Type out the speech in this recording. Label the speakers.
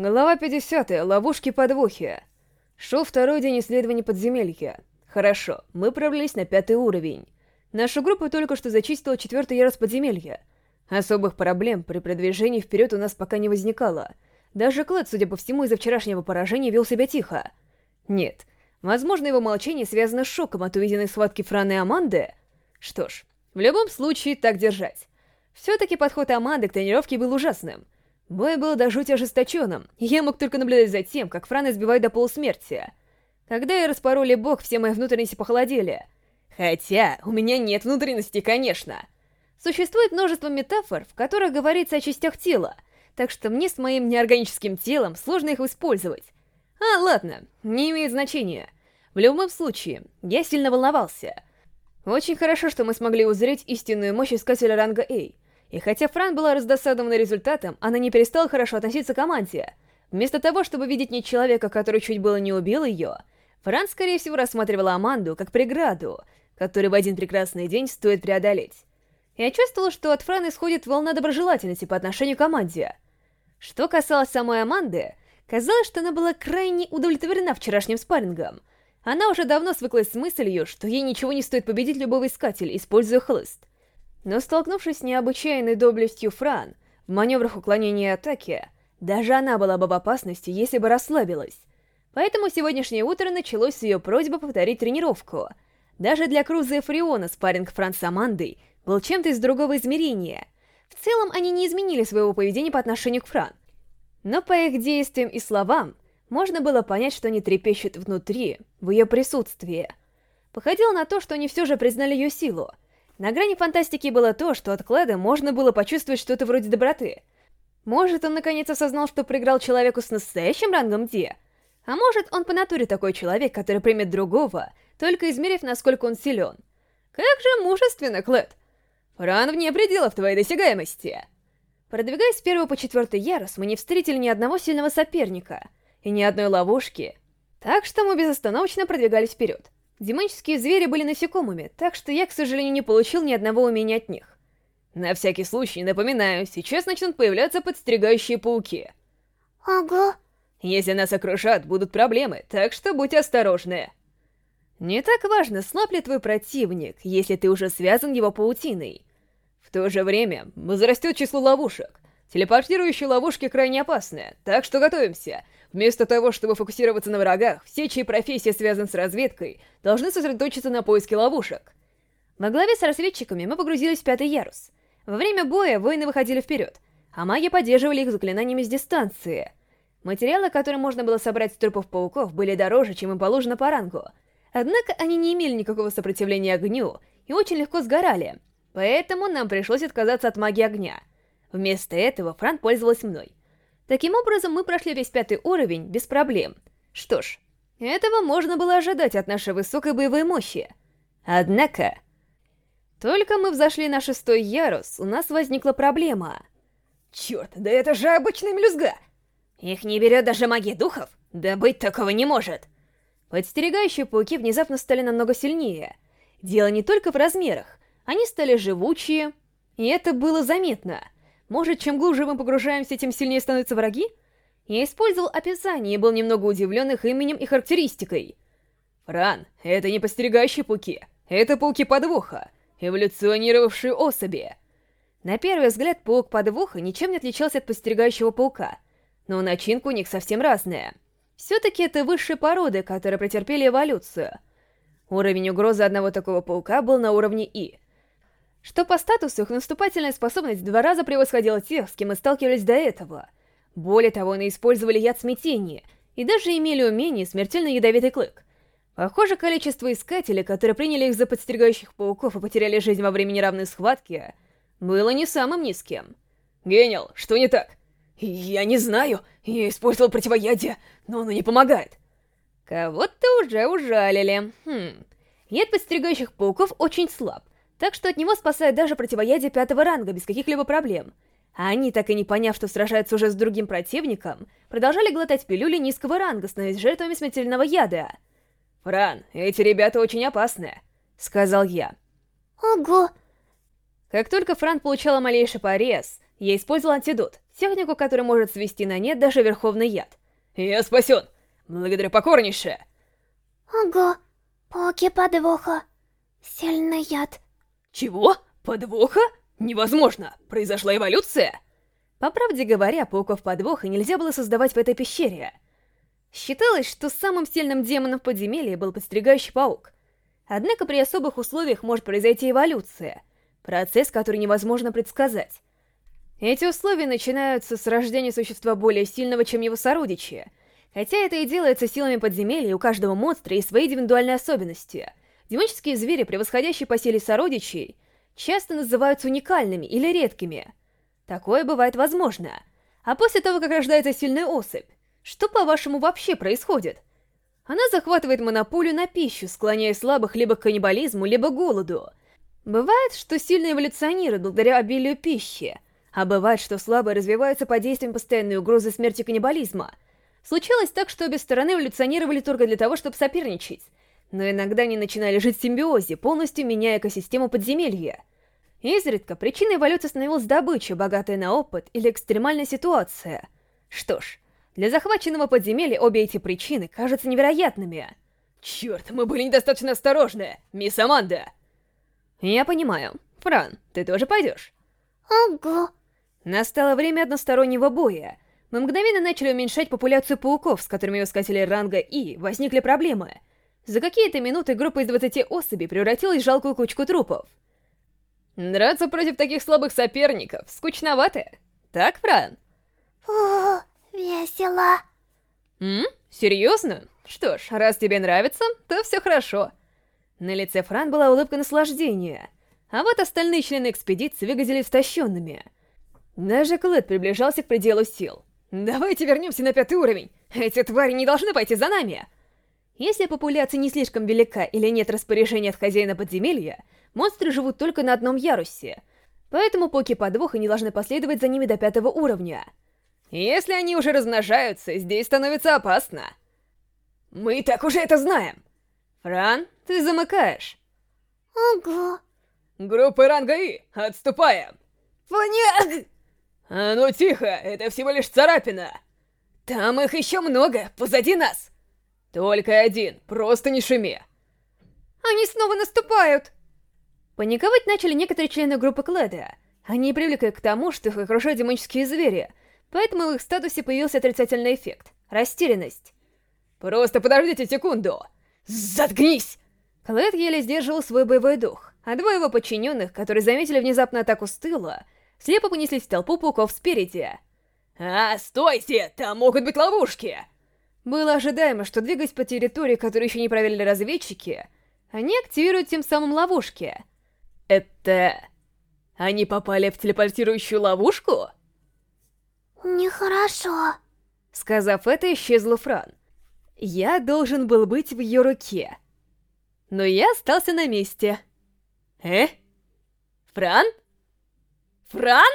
Speaker 1: Глава 50. Ловушки-подвохи. Шел второй день исследований подземелья. Хорошо, мы пробрались на пятый уровень. Наша группа только что зачистила четвертый ярус подземелья. Особых проблем при продвижении вперед у нас пока не возникало. Даже Клэд, судя по всему, из-за вчерашнего поражения вел себя тихо. Нет, возможно, его молчание связано с шоком от увиденной схватки Франы и Аманды. Что ж, в любом случае, так держать. Все-таки подход Аманды к тренировке был ужасным — Бой был до жути ожесточенным, я мог только наблюдать за тем, как Фран избивает до полусмерти. Когда я распороли бок, все мои внутренности похолодели. Хотя, у меня нет внутренности, конечно. Существует множество метафор, в которых говорится о частях тела, так что мне с моим неорганическим телом сложно их использовать. А, ладно, не имеет значения. В любом случае, я сильно волновался. Очень хорошо, что мы смогли узреть истинную мощь Искателя ранга A — и хотя Фран была раздосадована результатом, она не перестала хорошо относиться к команде. Вместо того, чтобы видеть не человека, который чуть было не убил ее, Фран, скорее всего, рассматривала Аманду как преграду, которую в один прекрасный день стоит преодолеть. Я чувствовала, что от Фран исходит волна доброжелательности по отношению к команде. Что касалось самой Аманды, казалось, что она была крайне удовлетворена вчерашним спаррингом. Она уже давно свыклась с мыслью, что ей ничего не стоит победить любого искателя, используя хлыст. Но столкнувшись с необычайной доблестью Фран в маневрах уклонения и атаки, даже она была бы в опасности, если бы расслабилась. Поэтому сегодняшнее утро началось с ее просьбы повторить тренировку. Даже для Круза и Фриона спарринг Фран с Амандой был чем-то из другого измерения. В целом, они не изменили своего поведения по отношению к Фран. Но по их действиям и словам можно было понять, что они трепещут внутри, в ее присутствии. Походило на то, что они все же признали ее силу — на грани фантастики было то, что от Клэда можно было почувствовать что-то вроде доброты. Может, он наконец осознал, что проиграл человеку с настоящим рангом Ди? А может, он по натуре такой человек, который примет другого, только измерив, насколько он силен. Как же мужественно, Клэд! Ран вне пределов твоей досягаемости. Продвигаясь с первого по четвертый ярус, мы не встретили ни одного сильного соперника и ни одной ловушки, так что мы безостановочно продвигались вперед. Демонические звери были насекомыми, так что я, к сожалению, не получил ни одного умения от них. На всякий случай, напоминаю, сейчас начнут появляться подстерегающие пауки.
Speaker 2: Ого.
Speaker 1: Если нас окружат, будут проблемы, так что будь осторожны. Не так важно, слаб ли твой противник, если ты уже связан его паутиной. В то же время, возрастет число ловушек. Телепортирующие ловушки крайне опасны, так что готовимся — Вместо того, чтобы фокусироваться на врагах, все, чьи профессии связаны с разведкой, должны сосредоточиться на поиске ловушек. Во главе с разведчиками мы погрузились в пятый ярус. Во время боя воины выходили вперед, а маги поддерживали их заклинаниями с дистанции. Материалы, которые можно было собрать с трупов пауков, были дороже, чем им положено по рангу. Однако они не имели никакого сопротивления огню и очень легко сгорали, поэтому нам пришлось отказаться от магии огня. Вместо этого Фран пользовалась мной. Таким образом, мы прошли весь пятый уровень без проблем. Что ж, этого можно было ожидать от нашей высокой боевой мощи. Однако... Только мы взошли на шестой ярус, у нас возникла проблема.
Speaker 3: Черт, да это же обычная мелюзга!
Speaker 1: Их не берет даже магия духов? Да быть такого не может! Подстерегающие пауки внезапно стали намного сильнее. Дело не только в размерах, они стали живучие, и это было заметно — может, чем глубже мы погружаемся, тем сильнее становятся враги? Я использовал описание и был немного удивлен их именем и характеристикой. Фран, это не постерегающие пауки, это пауки подвоха, эволюционировавшие особи. На первый взгляд, паук подвоха ничем не отличался от постерегающего паука, но начинка у них совсем разная. Все-таки это высшие породы, которые претерпели эволюцию. Уровень угрозы одного такого паука был на уровне И — что по статусу их наступательная способность в два раза превосходила тех, с кем мы сталкивались до этого. Более того, они использовали яд смятения и даже имели умение смертельно ядовитый клык. Похоже, количество искателей, которые приняли их за подстерегающих пауков и потеряли жизнь во время неравной схватки, было не самым низким.
Speaker 3: Гениал, что не так? Я не знаю, я использовал противоядие, но оно не помогает.
Speaker 1: Кого-то уже ужалили. Хм. Яд подстерегающих пауков очень слаб, так что от него спасает даже противоядие пятого ранга без каких-либо проблем. А они, так и не поняв, что сражаются уже с другим противником, продолжали глотать пилюли низкого ранга, становясь жертвами смертельного яда.
Speaker 3: «Фран, эти ребята очень опасные», — сказал я.
Speaker 2: «Ого!»
Speaker 1: Как только Фран получала малейший порез, Я использовал антидот, технику, которая может свести на нет даже верховный яд.
Speaker 3: Я спасен! Благодаря покорнейше!
Speaker 2: Ого, пауки подвоха. Сильный яд.
Speaker 3: Чего? Подвоха? Невозможно! Произошла эволюция?
Speaker 1: По правде говоря, пауков подвоха нельзя было создавать в этой пещере. Считалось, что самым сильным демоном подземелья был подстерегающий паук. Однако при особых условиях может произойти эволюция, процесс, который невозможно предсказать. Эти условия начинаются с рождения существа более сильного, чем его сородичи, хотя это и делается силами подземелья, у каждого монстра есть свои индивидуальные особенности. Демонические звери, превосходящие по силе сородичей, часто называются уникальными или редкими. Такое бывает возможно. А после того, как рождается сильная особь, что, по-вашему, вообще происходит? Она захватывает монополию на пищу, склоняя слабых либо к каннибализму, либо к голоду. Бывает, что сильно эволюционируют благодаря обилию пищи, а бывает, что слабые развиваются под действием постоянной угрозы смерти каннибализма. Случалось так, что обе стороны эволюционировали только для того, чтобы соперничать. Но иногда они начинали жить в симбиозе, полностью меняя экосистему подземелья. Изредка причиной эволюции становилась добыча, богатая на опыт или экстремальная ситуация. Что ж, для захваченного подземелья обе эти причины кажутся невероятными.
Speaker 3: Черт, мы были недостаточно осторожны, мисс Аманда!
Speaker 1: Я понимаю. Фран, ты тоже пойдешь?
Speaker 2: Ого.
Speaker 1: Настало время одностороннего боя. Мы мгновенно начали уменьшать популяцию пауков, с которыми у искателей ранга И возникли проблемы. За какие-то минуты группа из 20 особей превратилась в жалкую кучку трупов.
Speaker 3: Драться против таких слабых соперников скучновато. Так, Фран?
Speaker 2: О, весело.
Speaker 1: М? Серьезно? Что ж, раз тебе нравится, то все хорошо. На лице Фран была улыбка наслаждения, а вот остальные члены экспедиции выглядели истощенными. Даже Клэд приближался к пределу сил.
Speaker 3: «Давайте вернемся на пятый уровень! Эти твари не должны пойти за нами!»
Speaker 1: Если популяция не слишком велика или нет распоряжения от хозяина подземелья, монстры живут только на одном ярусе, поэтому поки подвоха не должны последовать за ними до пятого уровня.
Speaker 3: Если они уже размножаются, здесь становится опасно. Мы и так уже это знаем.
Speaker 1: Фран, ты замыкаешь.
Speaker 2: Ого.
Speaker 3: Группа ранга И, отступаем.
Speaker 2: Понятно.
Speaker 3: А ну тихо, это всего лишь царапина.
Speaker 2: Там их еще много, позади нас.
Speaker 3: Только один, просто не шуми.
Speaker 2: Они снова наступают.
Speaker 1: Паниковать начали некоторые члены группы Кледа. Они привлекли к тому, что их окружают демонические звери, поэтому в их статусе появился отрицательный эффект — растерянность.
Speaker 3: «Просто подождите секунду!» «Заткнись!»
Speaker 1: Клэд еле сдерживал свой боевой дух, а двое его подчиненных, которые заметили внезапную атаку с тыла, слепо понеслись в толпу пауков спереди.
Speaker 3: «А, стойте! Там могут быть ловушки!»
Speaker 1: Было ожидаемо, что двигаясь по территории, которую еще не проверили разведчики, они активируют тем самым ловушки.
Speaker 3: Это... Они попали в телепортирующую ловушку?
Speaker 2: Нехорошо.
Speaker 1: Сказав это, исчезла Фран. Я должен был быть в ее руке. Но я остался на месте.
Speaker 3: Э? Фран? Фран?